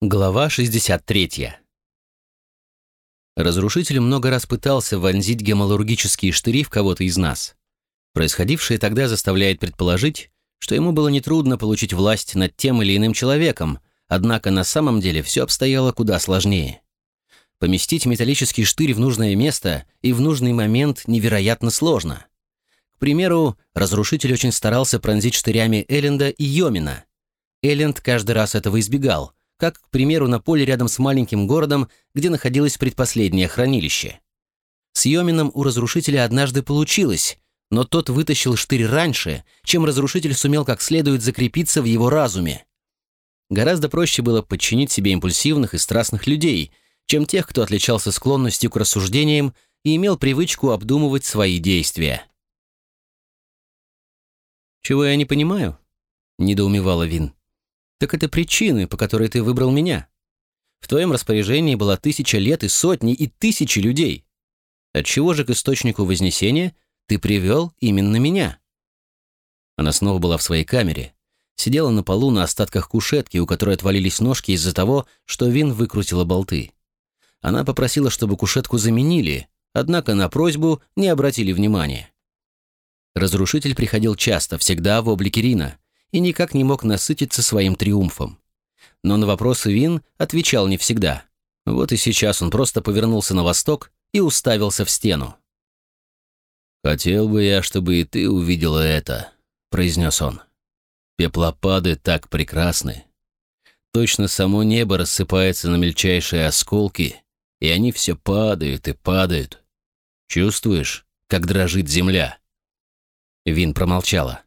Глава 63. Разрушитель много раз пытался вонзить гемалургические штыри в кого-то из нас. Происходившее тогда заставляет предположить, что ему было нетрудно получить власть над тем или иным человеком, однако на самом деле все обстояло куда сложнее. Поместить металлический штырь в нужное место и в нужный момент невероятно сложно. К примеру, разрушитель очень старался пронзить штырями Элленда и Йомина. Элленд каждый раз этого избегал – как, к примеру, на поле рядом с маленьким городом, где находилось предпоследнее хранилище. С Йомином у разрушителя однажды получилось, но тот вытащил штырь раньше, чем разрушитель сумел как следует закрепиться в его разуме. Гораздо проще было подчинить себе импульсивных и страстных людей, чем тех, кто отличался склонностью к рассуждениям и имел привычку обдумывать свои действия. «Чего я не понимаю?» — недоумевала Вин. Так это причины, по которой ты выбрал меня. В твоем распоряжении была тысяча лет и сотни и тысячи людей. Отчего же к источнику Вознесения ты привел именно меня?» Она снова была в своей камере, сидела на полу на остатках кушетки, у которой отвалились ножки из-за того, что Вин выкрутила болты. Она попросила, чтобы кушетку заменили, однако на просьбу не обратили внимания. Разрушитель приходил часто, всегда в облике Рина, и никак не мог насытиться своим триумфом. Но на вопросы Вин отвечал не всегда. Вот и сейчас он просто повернулся на восток и уставился в стену. «Хотел бы я, чтобы и ты увидела это», — произнес он. «Пеплопады так прекрасны. Точно само небо рассыпается на мельчайшие осколки, и они все падают и падают. Чувствуешь, как дрожит земля?» Вин промолчала.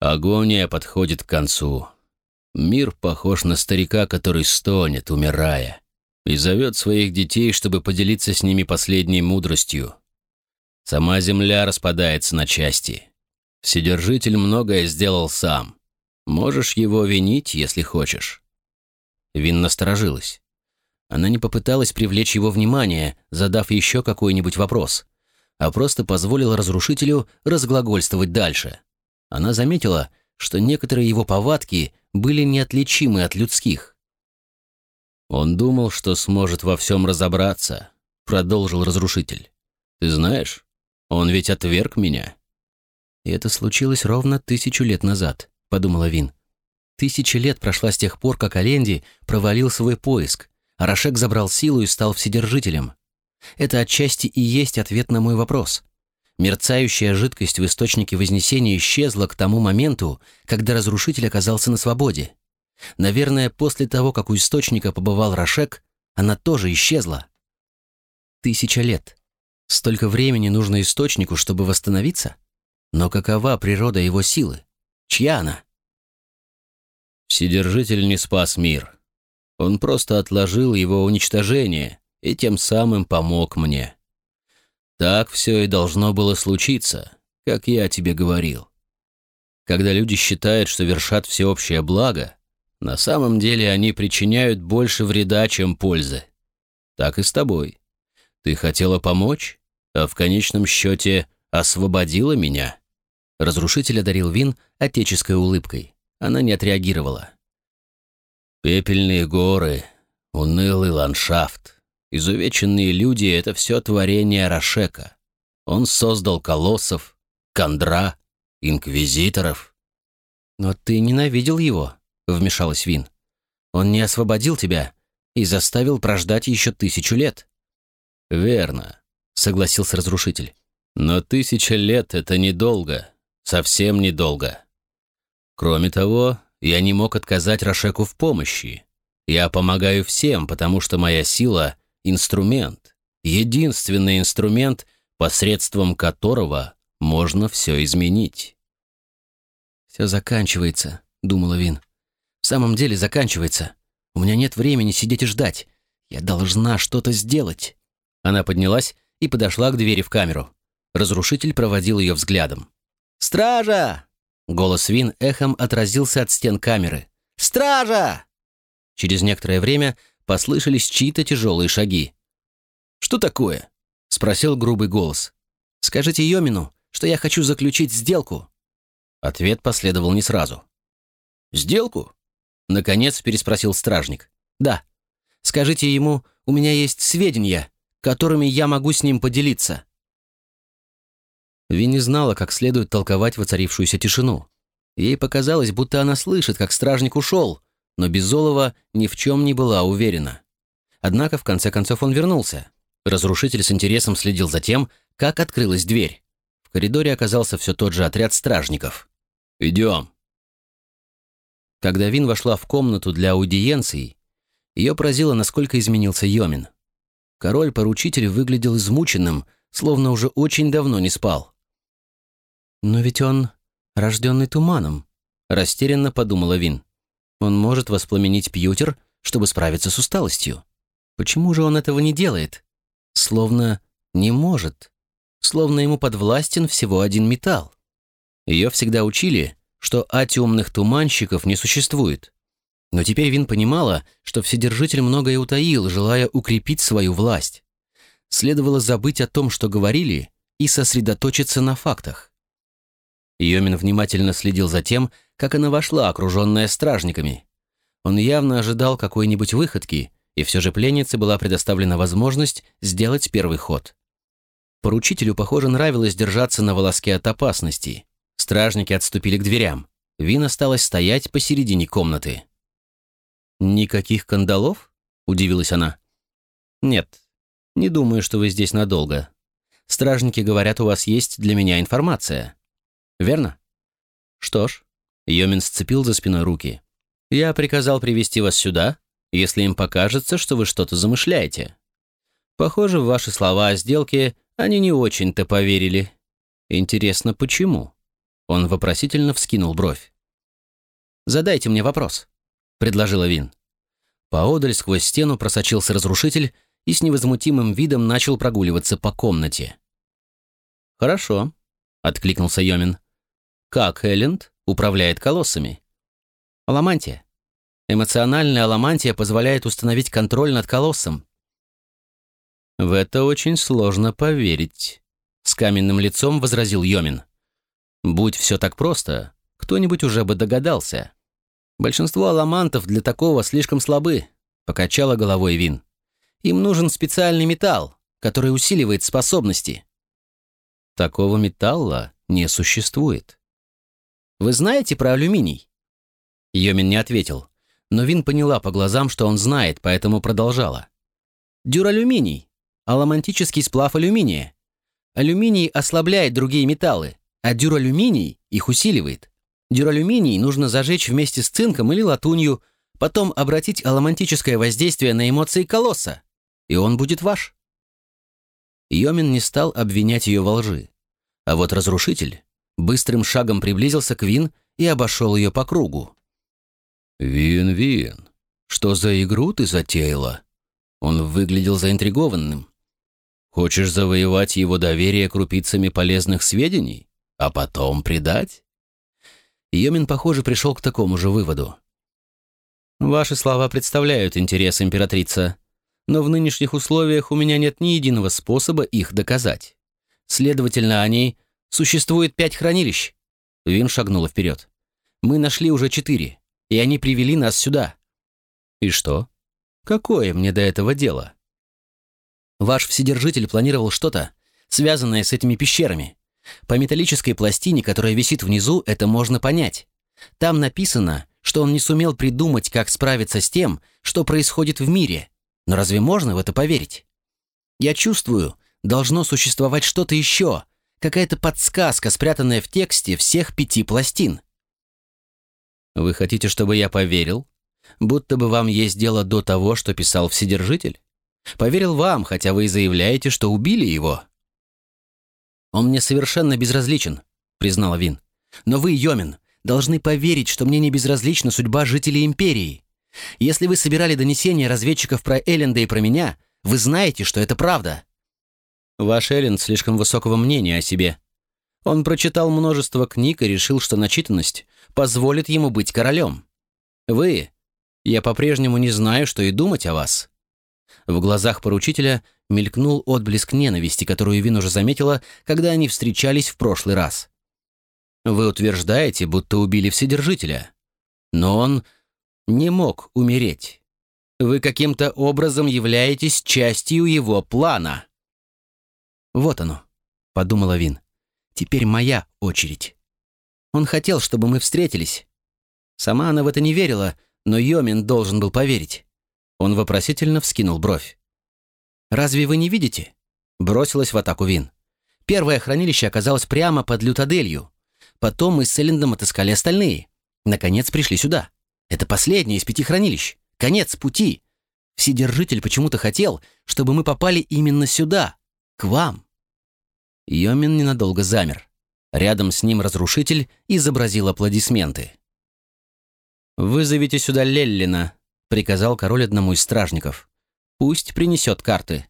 Агония подходит к концу. Мир похож на старика, который стонет, умирая, и зовет своих детей, чтобы поделиться с ними последней мудростью. Сама земля распадается на части. Вседержитель многое сделал сам. Можешь его винить, если хочешь. Вин насторожилась. Она не попыталась привлечь его внимание, задав еще какой-нибудь вопрос, а просто позволила разрушителю разглагольствовать дальше. Она заметила, что некоторые его повадки были неотличимы от людских. «Он думал, что сможет во всем разобраться», — продолжил разрушитель. «Ты знаешь, он ведь отверг меня». «И это случилось ровно тысячу лет назад», — подумала Вин. Тысяча лет прошла с тех пор, как Аленди провалил свой поиск, а Рашек забрал силу и стал вседержителем. Это отчасти и есть ответ на мой вопрос. Мерцающая жидкость в источнике Вознесения исчезла к тому моменту, когда разрушитель оказался на свободе. Наверное, после того, как у источника побывал Рашек, она тоже исчезла. Тысяча лет. Столько времени нужно источнику, чтобы восстановиться? Но какова природа его силы? Чья она? Вседержитель не спас мир. Он просто отложил его уничтожение и тем самым помог мне. Так все и должно было случиться, как я тебе говорил. Когда люди считают, что вершат всеобщее благо, на самом деле они причиняют больше вреда, чем пользы. Так и с тобой. Ты хотела помочь, а в конечном счете освободила меня. Разрушитель одарил Вин отеческой улыбкой. Она не отреагировала. Пепельные горы, унылый ландшафт, Изувеченные люди — это все творение Рашека. Он создал колоссов, кондра, инквизиторов. «Но ты ненавидел его», — вмешалась Вин. «Он не освободил тебя и заставил прождать еще тысячу лет». «Верно», — согласился разрушитель. «Но тысяча лет — это недолго, совсем недолго. Кроме того, я не мог отказать Рашеку в помощи. Я помогаю всем, потому что моя сила инструмент, единственный инструмент, посредством которого можно все изменить. «Все заканчивается», — думала Вин. «В самом деле заканчивается. У меня нет времени сидеть и ждать. Я должна что-то сделать». Она поднялась и подошла к двери в камеру. Разрушитель проводил ее взглядом. «Стража!» Голос Вин эхом отразился от стен камеры. «Стража!» Через некоторое время послышались чьи-то тяжелые шаги. «Что такое?» — спросил грубый голос. «Скажите Йомину, что я хочу заключить сделку». Ответ последовал не сразу. «Сделку? Наконец переспросил стражник. «Да. Скажите ему, у меня есть сведения, которыми я могу с ним поделиться». Ви знала, как следует толковать воцарившуюся тишину. Ей показалось, будто она слышит, как стражник ушел, но Безолова ни в чем не была уверена. Однако, в конце концов, он вернулся. Разрушитель с интересом следил за тем, как открылась дверь. В коридоре оказался все тот же отряд стражников. «Идем». Когда Вин вошла в комнату для аудиенций, ее поразило, насколько изменился Йомин. Король-поручитель выглядел измученным, словно уже очень давно не спал. «Но ведь он рожденный туманом», — растерянно подумала Вин. «Он может воспламенить пьютер, чтобы справиться с усталостью. Почему же он этого не делает? Словно не может. Словно ему подвластен всего один металл. Ее всегда учили, что атиумных туманщиков не существует. Но теперь Вин понимала, что Вседержитель многое утаил, желая укрепить свою власть. Следовало забыть о том, что говорили, и сосредоточиться на фактах. Йомин внимательно следил за тем, как она вошла, окруженная стражниками. Он явно ожидал какой-нибудь выходки, и все же пленнице была предоставлена возможность сделать первый ход. Поручителю, похоже, нравилось держаться на волоске от опасности. Стражники отступили к дверям. Вин осталась стоять посередине комнаты. «Никаких кандалов?» — удивилась она. «Нет, не думаю, что вы здесь надолго. Стражники говорят, у вас есть для меня информация верно? Что ж, Йомин сцепил за спиной руки. Я приказал привести вас сюда, если им покажется, что вы что-то замышляете. Похоже, в ваши слова о сделке они не очень-то поверили. Интересно, почему? Он вопросительно вскинул бровь. «Задайте мне вопрос», — предложила Вин. Поодаль сквозь стену просочился разрушитель и с невозмутимым видом начал прогуливаться по комнате. «Хорошо», — откликнулся Йомин. Как Элленд управляет колоссами? Аламантия. Эмоциональная аламантия позволяет установить контроль над колоссом. В это очень сложно поверить, с каменным лицом возразил Йомин. Будь все так просто, кто-нибудь уже бы догадался. Большинство аламантов для такого слишком слабы, покачала головой Вин. Им нужен специальный металл, который усиливает способности. Такого металла не существует. Вы знаете про алюминий?» Йомин не ответил, но Вин поняла по глазам, что он знает, поэтому продолжала. «Дюралюминий. Аламантический сплав алюминия. Алюминий ослабляет другие металлы, а дюралюминий их усиливает. Дюралюминий нужно зажечь вместе с цинком или латунью, потом обратить аламантическое воздействие на эмоции колосса, и он будет ваш». Йомин не стал обвинять ее во лжи. А вот разрушитель быстрым шагом приблизился к Вин и обошел ее по кругу. «Вин, Вин, что за игру ты затеяла?» Он выглядел заинтригованным. «Хочешь завоевать его доверие крупицами полезных сведений, а потом предать?» Йомин, похоже, пришел к такому же выводу. «Ваши слова представляют интерес, императрица, но в нынешних условиях у меня нет ни единого способа их доказать. Следовательно, они Существует пять хранилищ. Вин шагнула вперед. Мы нашли уже четыре, и они привели нас сюда. И что? Какое мне до этого дело? Ваш вседержитель планировал что-то, связанное с этими пещерами. По металлической пластине, которая висит внизу, это можно понять. Там написано, что он не сумел придумать, как справиться с тем, что происходит в мире. Но разве можно в это поверить? Я чувствую, должно существовать что-то еще, какая-то подсказка, спрятанная в тексте всех пяти пластин. Вы хотите, чтобы я поверил? Будто бы вам есть дело до того, что писал Вседержитель? Поверил вам, хотя вы и заявляете, что убили его. Он мне совершенно безразличен, признала Вин. Но вы, Йомин, должны поверить, что мне не безразлична судьба жителей Империи. Если вы собирали донесения разведчиков про Элленда и про меня, вы знаете, что это правда. Ваш Эллен слишком высокого мнения о себе. Он прочитал множество книг и решил, что начитанность позволит ему быть королем. Вы... Я по-прежнему не знаю, что и думать о вас». В глазах поручителя мелькнул отблеск ненависти, которую Вин уже заметила, когда они встречались в прошлый раз. «Вы утверждаете, будто убили Вседержителя. Но он... не мог умереть. Вы каким-то образом являетесь частью его плана. «Вот оно», — подумала Вин. «Теперь моя очередь». Он хотел, чтобы мы встретились. Сама она в это не верила, но Йомин должен был поверить. Он вопросительно вскинул бровь. «Разве вы не видите?» Бросилась в атаку Вин. Первое хранилище оказалось прямо под Лютаделью. Потом мы с Селлендом отыскали остальные. Наконец пришли сюда. Это последнее из пяти хранилищ. Конец пути. Вседержитель почему-то хотел, чтобы мы попали именно сюда, к вам. Йомин ненадолго замер. Рядом с ним разрушитель изобразил аплодисменты. «Вызовите сюда Леллина», — приказал король одному из стражников. «Пусть принесет карты».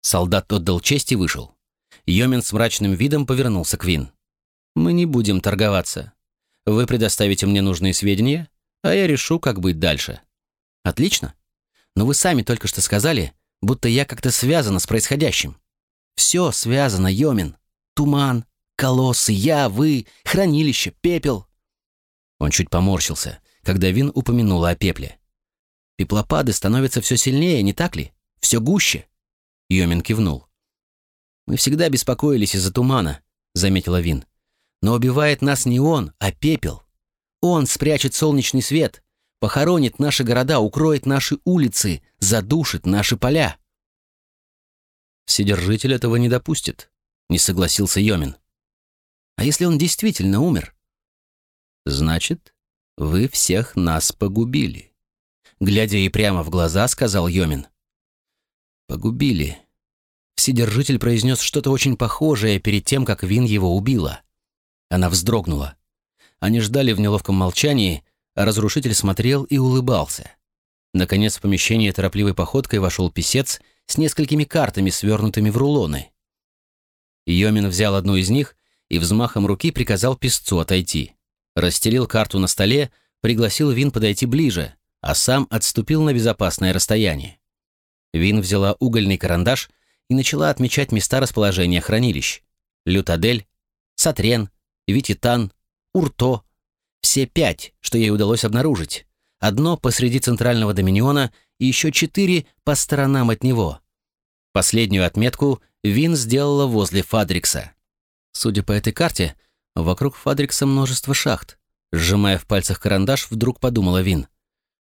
Солдат отдал честь и вышел. Йомин с мрачным видом повернулся к Вин. «Мы не будем торговаться. Вы предоставите мне нужные сведения, а я решу, как быть дальше». «Отлично. Но вы сами только что сказали, будто я как-то связана с происходящим. Все связано, Йомин. Туман, колоссы, я, вы, хранилище, пепел». Он чуть поморщился, когда Вин упомянула о пепле. «Пеплопады становятся все сильнее, не так ли? Все гуще». Йомин кивнул. «Мы всегда беспокоились из-за тумана», — заметила Вин. «Но убивает нас не он, а пепел. Он спрячет солнечный свет, похоронит наши города, укроет наши улицы, задушит наши поля». «Вседержитель этого не допустит», — не согласился Йомин. «А если он действительно умер?» «Значит, вы всех нас погубили», — глядя ей прямо в глаза, сказал Йомин. «Погубили». Вседержитель произнес что-то очень похожее перед тем, как Вин его убила. Она вздрогнула. Они ждали в неловком молчании, а разрушитель смотрел и улыбался. Наконец в помещение торопливой походкой вошел писец с несколькими картами, свернутыми в рулоны. Йомин взял одну из них и взмахом руки приказал писцу отойти. Расстелил карту на столе, пригласил Вин подойти ближе, а сам отступил на безопасное расстояние. Вин взяла угольный карандаш и начала отмечать места расположения хранилищ. Лютадель, Сатрен, Вититан, Урто. Все пять, что ей удалось обнаружить. Одно посреди центрального доминиона и еще четыре по сторонам от него. Последнюю отметку Вин сделала возле Фадрикса. Судя по этой карте, вокруг Фадрикса множество шахт. Сжимая в пальцах карандаш, вдруг подумала Вин.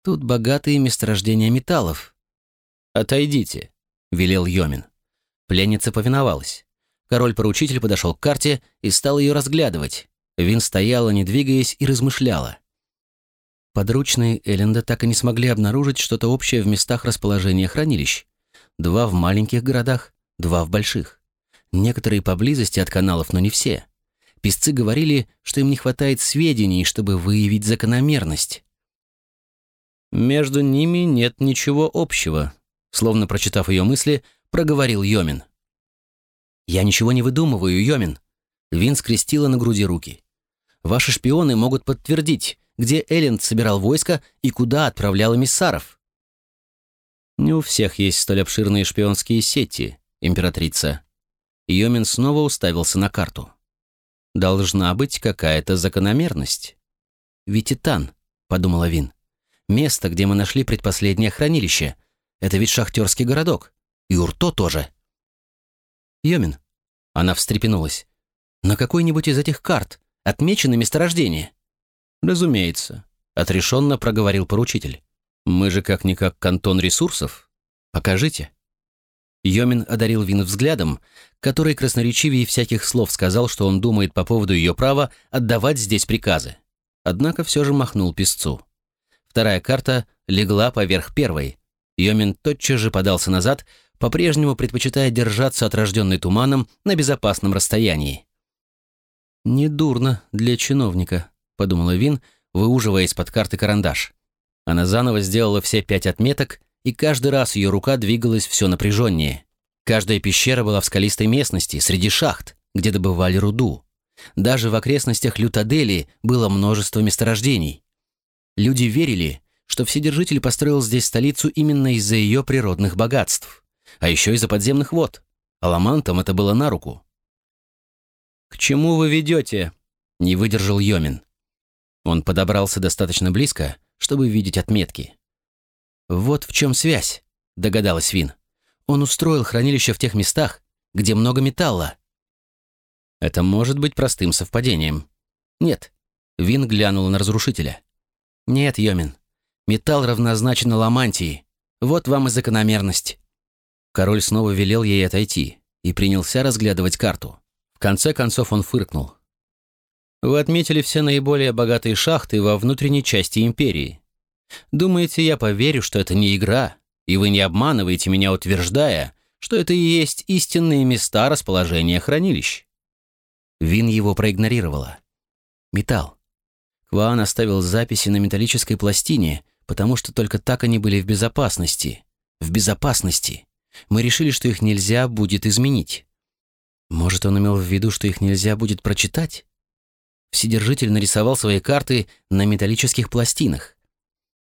Тут богатые месторождения металлов. «Отойдите», — велел Йомин. Пленница повиновалась. Король-поручитель подошел к карте и стал ее разглядывать. Вин стояла, не двигаясь, и размышляла. Подручные Элленда так и не смогли обнаружить что-то общее в местах расположения хранилищ. Два в маленьких городах, два в больших. Некоторые поблизости от каналов, но не все. Песцы говорили, что им не хватает сведений, чтобы выявить закономерность. «Между ними нет ничего общего», словно прочитав ее мысли, проговорил Йомин. «Я ничего не выдумываю, Йомин». Вин скрестила на груди руки. «Ваши шпионы могут подтвердить, где Элленд собирал войско и куда отправлял эмиссаров. Не у всех есть столь обширные шпионские сети, императрица. Йомин снова уставился на карту. Должна быть какая-то закономерность. Вититан, подумала Вин. Место, где мы нашли предпоследнее хранилище. Это ведь шахтерский городок. И Урто тоже. Йомин. Она встрепенулась. На какой-нибудь из этих карт отмечены месторождения. «Разумеется», — отрешенно проговорил поручитель. «Мы же как-никак кантон ресурсов. Покажите». Йомин одарил Вин взглядом, который красноречивее всяких слов сказал, что он думает по поводу ее права отдавать здесь приказы. Однако все же махнул песцу. Вторая карта легла поверх первой. Йомин тотчас же подался назад, по-прежнему предпочитая держаться отраженный туманом на безопасном расстоянии. «Недурно для чиновника», подумала Вин, выуживая из-под карты карандаш. Она заново сделала все пять отметок, и каждый раз ее рука двигалась все напряженнее. Каждая пещера была в скалистой местности, среди шахт, где добывали руду. Даже в окрестностях Лютадели было множество месторождений. Люди верили, что Вседержитель построил здесь столицу именно из-за ее природных богатств, а еще из-за подземных вод. Аламантам это было на руку. «К чему вы ведете?» — не выдержал Йомин. Он подобрался достаточно близко, чтобы видеть отметки. «Вот в чем связь», — догадалась Вин. «Он устроил хранилище в тех местах, где много металла». Это может быть простым совпадением. Нет. Вин глянула на разрушителя. Нет, Йомин. Металл равнозначен ламантии. Вот вам и закономерность. Король снова велел ей отойти и принялся разглядывать карту. В конце концов он фыркнул. «Вы отметили все наиболее богатые шахты во внутренней части империи. Думаете, я поверю, что это не игра, и вы не обманываете меня, утверждая, что это и есть истинные места расположения хранилищ?» Вин его проигнорировала. Металл. Кван оставил записи на металлической пластине, потому что только так они были в безопасности. В безопасности. Мы решили, что их нельзя будет изменить. Может, он имел в виду, что их нельзя будет прочитать? Вседержитель нарисовал свои карты на металлических пластинах.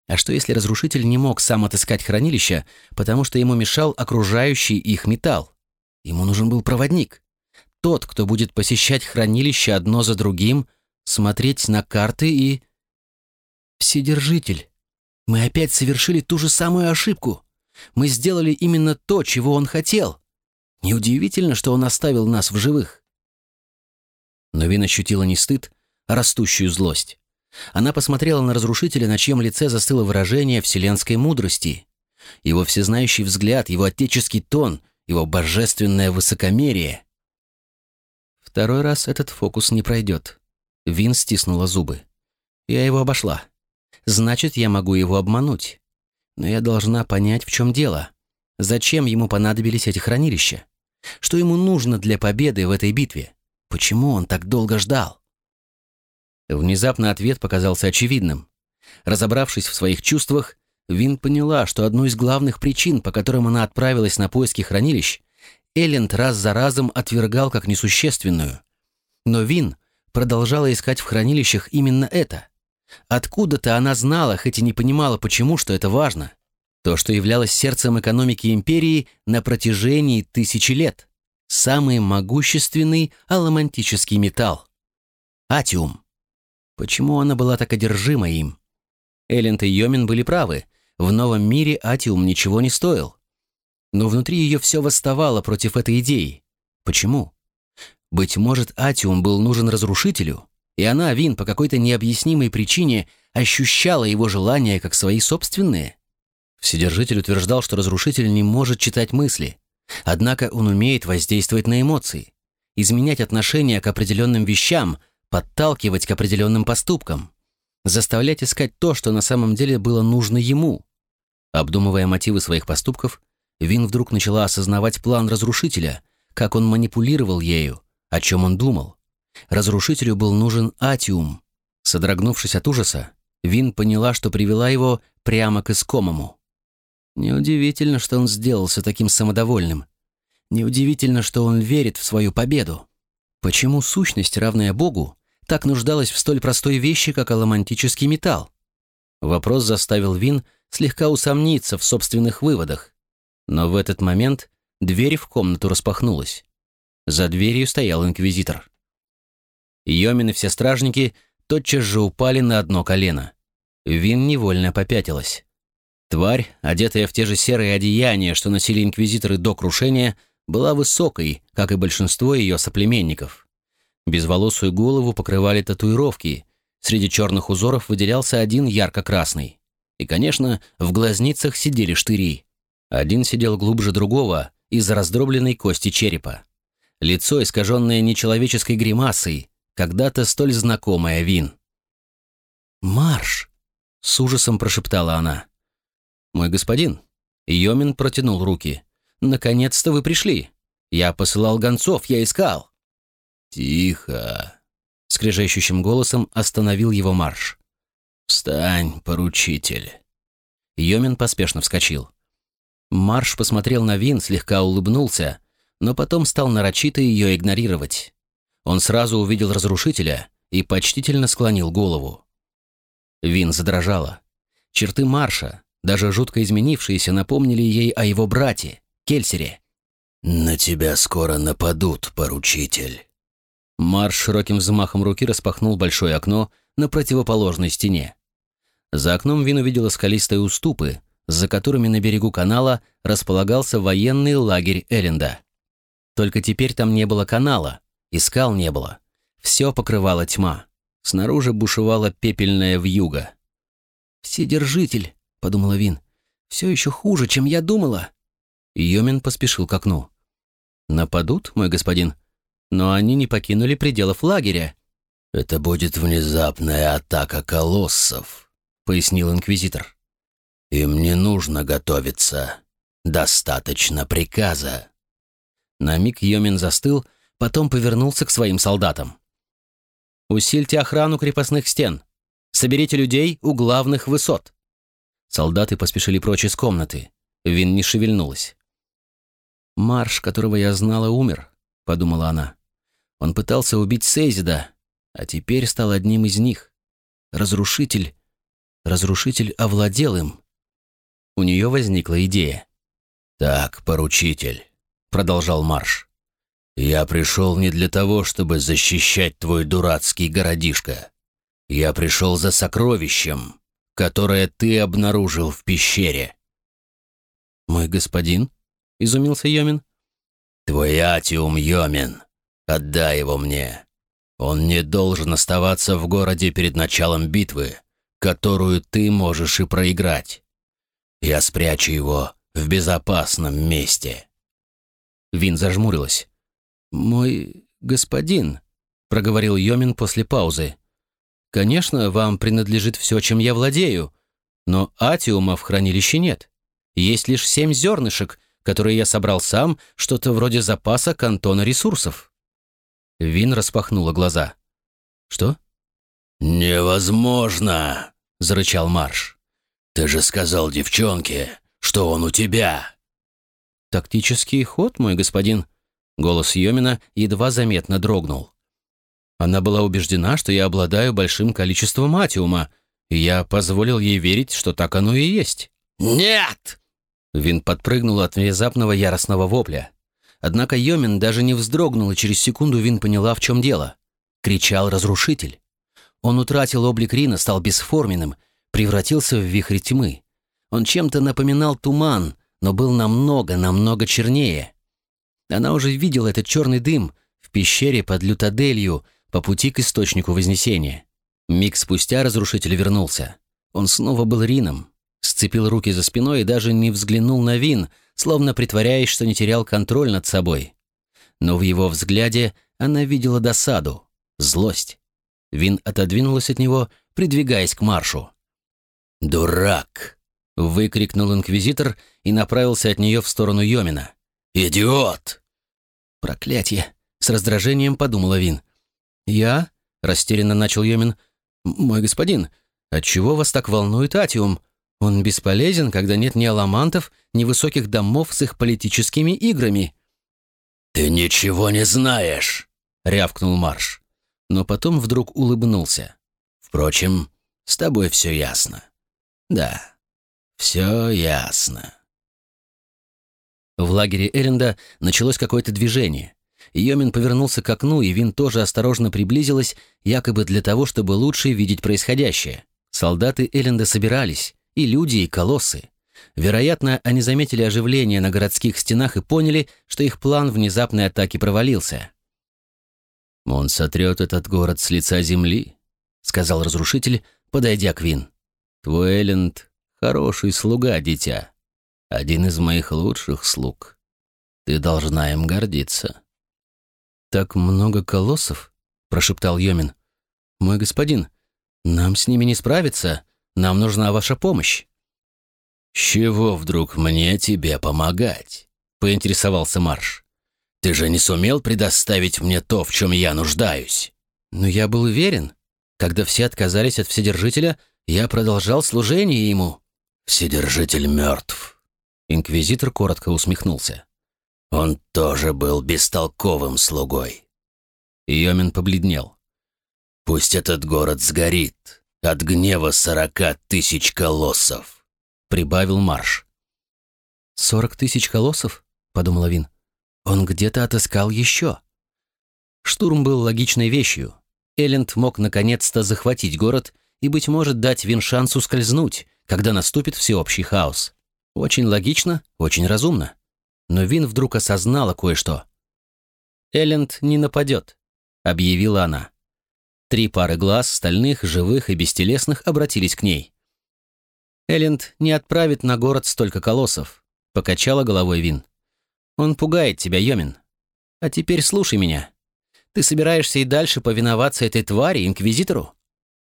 А что если разрушитель не мог сам отыскать хранилище, потому что ему мешал окружающий их металл? Ему нужен был проводник. Тот, кто будет посещать хранилище одно за другим, смотреть на карты и... Вседержитель, мы опять совершили ту же самую ошибку. Мы сделали именно то, чего он хотел. Неудивительно, что он оставил нас в живых. Но Вин ощутила не стыд, растущую злость. Она посмотрела на разрушителя, на чьем лице застыло выражение вселенской мудрости. Его всезнающий взгляд, его отеческий тон, его божественное высокомерие. Второй раз этот фокус не пройдет. Вин стиснула зубы. Я его обошла. Значит, я могу его обмануть. Но я должна понять, в чем дело. Зачем ему понадобились эти хранилища? Что ему нужно для победы в этой битве? Почему он так долго ждал? Внезапно ответ показался очевидным. Разобравшись в своих чувствах, Вин поняла, что одну из главных причин, по которым она отправилась на поиски хранилищ, Элленд раз за разом отвергал как несущественную. Но Вин продолжала искать в хранилищах именно это. Откуда-то она знала, хоть и не понимала, почему, что это важно. То, что являлось сердцем экономики империи на протяжении тысячи лет. Самый могущественный аламантический металл. Атиум. Почему она была так одержима им? Элленд и Йомин были правы. В новом мире Атиум ничего не стоил. Но внутри ее все восставало против этой идеи. Почему? Быть может, Атиум был нужен разрушителю, и она, Вин, по какой-то необъяснимой причине ощущала его желания как свои собственные? Вседержитель утверждал, что разрушитель не может читать мысли, однако он умеет воздействовать на эмоции, изменять отношение к определенным вещам, подталкивать к определенным поступкам, заставлять искать то, что на самом деле было нужно ему. Обдумывая мотивы своих поступков, Вин вдруг начала осознавать план разрушителя, как он манипулировал ею, о чем он думал. Разрушителю был нужен атиум. Содрогнувшись от ужаса, Вин поняла, что привела его прямо к искомому. Неудивительно, что он сделался таким самодовольным. Неудивительно, что он верит в свою победу. Почему сущность, равная Богу, так нуждалась в столь простой вещи, как аламантический металл? Вопрос заставил Вин слегка усомниться в собственных выводах. Но в этот момент дверь в комнату распахнулась. За дверью стоял инквизитор. Йомин и все стражники тотчас же упали на одно колено. Вин невольно попятилась. Тварь, одетая в те же серые одеяния, что носили инквизиторы до крушения, была высокой, как и большинство ее соплеменников. Безволосую голову покрывали татуировки, среди черных узоров выделялся один ярко-красный. И, конечно, в глазницах сидели штыри. Один сидел глубже другого из раздробленной кости черепа. Лицо, искаженное нечеловеческой гримасой, когда-то столь знакомая Вин. «Марш!» — с ужасом прошептала она. «Мой господин». Йомин протянул руки. «Наконец-то вы пришли. Я посылал гонцов, я искал». «Тихо!» — скрежещущим голосом остановил его марш. «Встань, поручитель!» Йомин поспешно вскочил. Марш посмотрел на Вин, слегка улыбнулся, но потом стал нарочито ее игнорировать. Он сразу увидел разрушителя и почтительно склонил голову. Вин задрожала. Черты Марша, даже жутко изменившиеся, напомнили ей о его брате, Кельсере. «На тебя скоро нападут, поручитель». Марш широким взмахом руки распахнул большое окно на противоположной стене. За окном Вин увидела скалистые уступы, за которыми на берегу канала располагался военный лагерь Элленда. Только теперь там не было канала, и скал не было. Все покрывала тьма. Снаружи бушевала пепельная вьюга. «Вседержитель», — подумала Вин, — «все еще хуже, чем я думала». Йомин поспешил к окну. «Нападут, мой господин?» Но они не покинули пределов лагеря. «Это будет внезапная атака колоссов», — пояснил инквизитор. «Им не нужно готовиться. Достаточно приказа». На миг Йомин застыл, потом повернулся к своим солдатам. «Усильте охрану крепостных стен. Соберите людей у главных высот». Солдаты поспешили прочь из комнаты. Вин не шевельнулась. «Марш, которого я знала, умер», — подумала она. «Он пытался убить Сейзида, а теперь стал одним из них. Разрушитель... Разрушитель овладел им». У нее возникла идея. «Так, поручитель», — продолжал Марш. «Я пришел не для того, чтобы защищать твой дурацкий городишко. Я пришел за сокровищем, которое ты обнаружил в пещере». «Мой господин?» — изумился Йомин. «Твой Атиум Йомин. Отдай его мне. Он не должен оставаться в городе перед началом битвы, которую ты можешь и проиграть. Я спрячу его в безопасном месте». Вин зажмурилась. «Мой господин», — проговорил Йомин после паузы. «Конечно, вам принадлежит все, чем я владею, но атиума в хранилище нет. Есть лишь семь зернышек, которые я собрал сам, что-то вроде запаса кантона ресурсов». Вин распахнула глаза. «Что?» «Невозможно!» — зарычал Марш. «Ты же сказал девчонке, что он у тебя!» «Тактический ход, мой господин». Голос Йомина едва заметно дрогнул. Она была убеждена, что я обладаю большим количеством атиума, и я позволил ей верить, что так оно и есть. «Нет!» Вин подпрыгнул от внезапного яростного вопля. Однако Йомин даже не вздрогнул, и через секунду Вин поняла, в чем дело. Кричал разрушитель. Он утратил облик Рина, стал бесформенным, превратился в вихрь тьмы. Он чем-то напоминал туман, но был намного, намного чернее. Она уже видела этот черный дым в пещере под Лютаделью по пути к источнику Вознесения. Миг спустя разрушитель вернулся. Он снова был Рином, сцепил руки за спиной и даже не взглянул на Вин, словно притворяясь, что не терял контроль над собой. Но в его взгляде она видела досаду, злость. Вин отодвинулась от него, придвигаясь к маршу. «Дурак!» — выкрикнул инквизитор и направился от нее в сторону Йомина. «Идиот!» «Проклятье!» — с раздражением подумала Вин. «Я?» — растерянно начал Йомин. «Мой господин, отчего вас так волнует Атиум? Он бесполезен, когда нет ни аламантов, ни высоких домов с их политическими играми». «Ты ничего не знаешь!» — рявкнул Марш. Но потом вдруг улыбнулся. «Впрочем, с тобой все ясно». «Да, все ясно». В лагере Эренда началось какое-то движение. Йомин повернулся к окну, и Вин тоже осторожно приблизилась, якобы для того, чтобы лучше видеть происходящее. Солдаты Эренда собирались, и люди, и колоссы. Вероятно, они заметили оживление на городских стенах и поняли, что их план внезапной атаки провалился. «Он сотрет этот город с лица земли», — сказал разрушитель, подойдя к Вин. «Твой Элленд — хороший слуга, дитя один из моих лучших слуг. Ты должна им гордиться». «Так много колоссов?» — прошептал Йомин. «Мой господин, нам с ними не справиться. Нам нужна ваша помощь». «С чего вдруг мне тебе помогать?» — поинтересовался Марш. «Ты же не сумел предоставить мне то, в чем я нуждаюсь?» «Но я был уверен. Когда все отказались от Вседержителя, я продолжал служение ему». «Вседержитель мертв», Инквизитор коротко усмехнулся. «Он тоже был бестолковым слугой». Йомин побледнел. «Пусть этот город сгорит от гнева сорока тысяч колоссов», — прибавил Марш. «Сорок тысяч колоссов?» — подумала Вин. «Он где-то отыскал еще». Штурм был логичной вещью. Элленд мог наконец-то захватить город и, быть может, дать Вин шанс ускользнуть, когда наступит всеобщий хаос. Очень логично, очень разумно. Но Вин вдруг осознала кое-что. «Элленд не нападет», — объявила она. Три пары глаз, стальных, живых и бестелесных, обратились к ней. «Элленд не отправит на город столько колоссов», — покачала головой Вин. «Он пугает тебя, Йомин. А теперь слушай меня. Ты собираешься и дальше повиноваться этой твари, инквизитору?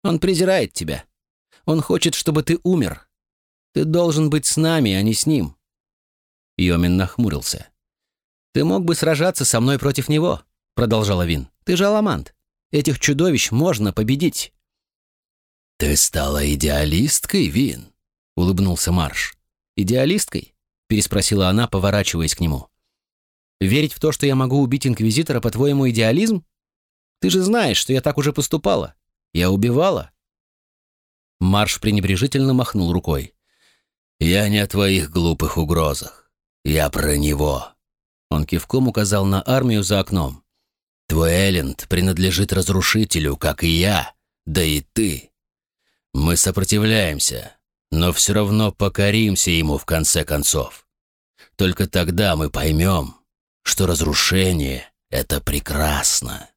Он презирает тебя. Он хочет, чтобы ты умер. Ты должен быть с нами, а не с ним». Йомин нахмурился. «Ты мог бы сражаться со мной против него», — продолжала Вин. «Ты же аламант. Этих чудовищ можно победить». «Ты стала идеалисткой, Вин», — улыбнулся Марш. «Идеалисткой?» — переспросила она, поворачиваясь к нему. «Верить в то, что я могу убить Инквизитора, по-твоему, идеализм? Ты же знаешь, что я так уже поступала. Я убивала». Марш пренебрежительно махнул рукой. «Я не о твоих глупых угрозах. Я про него». Он кивком указал на армию за окном. «Твой Элленд принадлежит разрушителю, как и я, да и ты. Мы сопротивляемся, но все равно покоримся ему в конце концов. Только тогда мы поймем, что разрушение — это прекрасно».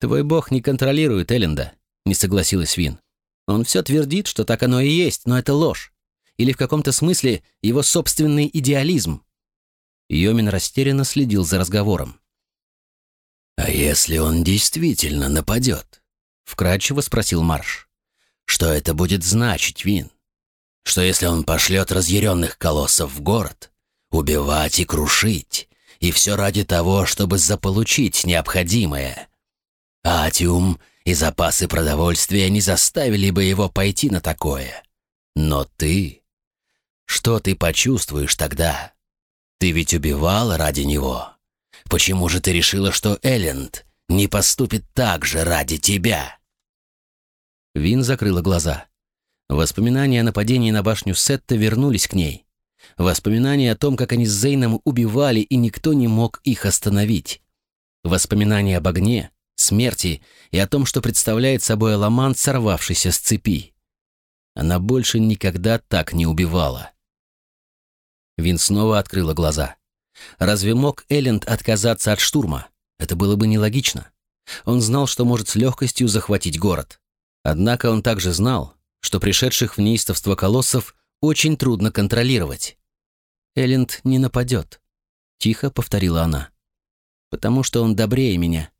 «Твой бог не контролирует Элленда», — не согласилась Вин. «Он все твердит, что так оно и есть, но это ложь или в каком-то смысле его собственный идеализм. Йомин растерянно следил за разговором. «А если он действительно нападет?» — вкратчиво спросил Марш. «Что это будет значить, Вин? Что если он пошлет разъяренных колоссов в город, убивать и крушить, и все ради того, чтобы заполучить необходимое? Атиум и запасы продовольствия не заставили бы его пойти на такое. Но ты что ты почувствуешь тогда? Ты ведь убивала ради него. Почему же ты решила, что Элленд не поступит так же ради тебя?» Вин закрыла глаза. Воспоминания о нападении на башню Сетта вернулись к ней. Воспоминания о том, как они с Зейном убивали, и никто не мог их остановить. Воспоминания об огне, смерти и о том, что представляет собой Аламант, сорвавшийся с цепи. Она больше никогда так не убивала. Вин снова открыла глаза. Разве мог Элленд отказаться от штурма? Это было бы нелогично. Он знал, что может с легкостью захватить город. Однако он также знал, что пришедших в неистовство колоссов очень трудно контролировать. «Элленд не нападет», — тихо повторила она. «Потому что он добрее меня.